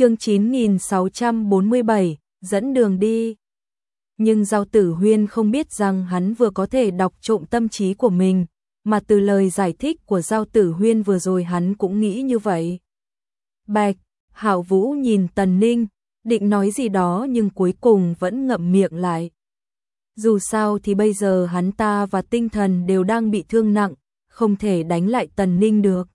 chương 9647, dẫn đường đi. Nhưng Giao Tử Huyên không biết rằng hắn vừa có thể đọc trộm tâm trí của mình, mà từ lời giải thích của Giao Tử Huyên vừa rồi hắn cũng nghĩ như vậy. Bạch, Hạo Vũ nhìn Tần Ninh, định nói gì đó nhưng cuối cùng vẫn ngậm miệng lại. Dù sao thì bây giờ hắn ta và tinh thần đều đang bị thương nặng, không thể đánh lại Tần Ninh được.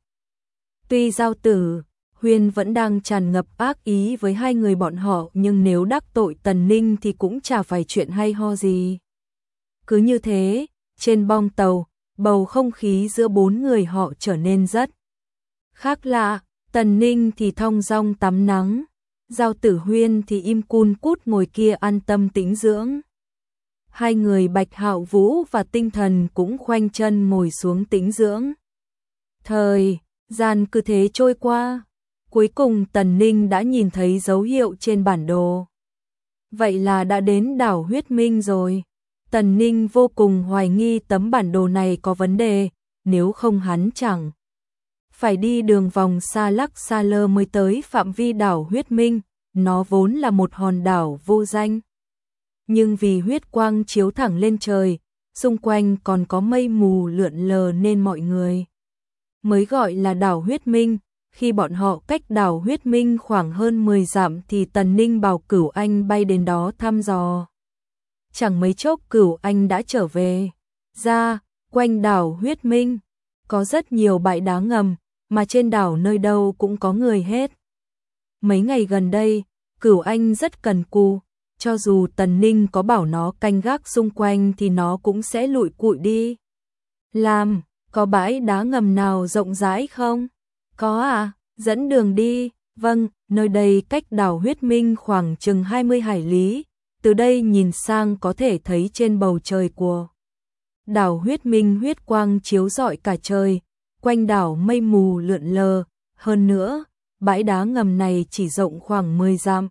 Tuy Giao Tử Huyên vẫn đang tràn ngập ác ý với hai người bọn họ nhưng nếu đắc tội Tần Ninh thì cũng chả phải chuyện hay ho gì. Cứ như thế, trên bong tàu, bầu không khí giữa bốn người họ trở nên rất khác lạ, Tần Ninh thì thong dong tắm nắng, Giao Tử Huyên thì im cun cút ngồi kia an tâm tĩnh dưỡng. Hai người Bạch Hạo Vũ và Tinh Thần cũng khoanh chân ngồi xuống tĩnh dưỡng. Thời gian cứ thế trôi qua, cuối cùng Tần Ninh đã nhìn thấy dấu hiệu trên bản đồ. Vậy là đã đến đảo huyết minh rồi. Tần Ninh vô cùng hoài nghi tấm bản đồ này có vấn đề, nếu không hắn chẳng. Phải đi đường vòng xa lắc xa lơ mới tới phạm vi đảo huyết minh, nó vốn là một hòn đảo vô danh. Nhưng vì huyết quang chiếu thẳng lên trời, xung quanh còn có mây mù lượn lờ nên mọi người mới gọi là đảo huyết minh, khi bọn họ cách đảo huyết minh khoảng hơn 10 dặm thì Tần Ninh bảo cửu anh bay đến đó thăm dò. Chẳng mấy chốc cửu anh đã trở về. Ra, quanh đảo huyết minh, có rất nhiều bãi đá ngầm, mà trên đảo nơi đâu cũng có người hết. Mấy ngày gần đây, cửu anh rất cần cù, cho dù Tần Ninh có bảo nó canh gác xung quanh thì nó cũng sẽ lụi cụi đi. Làm, có bãi đá ngầm nào rộng rãi không? Có à, dẫn đường đi, vâng, nơi đây cách đảo huyết minh khoảng chừng 20 hải lý, từ đây nhìn sang có thể thấy trên bầu trời của đảo huyết minh huyết quang chiếu rọi cả trời, quanh đảo mây mù lượn lờ, hơn nữa, bãi đá ngầm này chỉ rộng khoảng 10 dặm.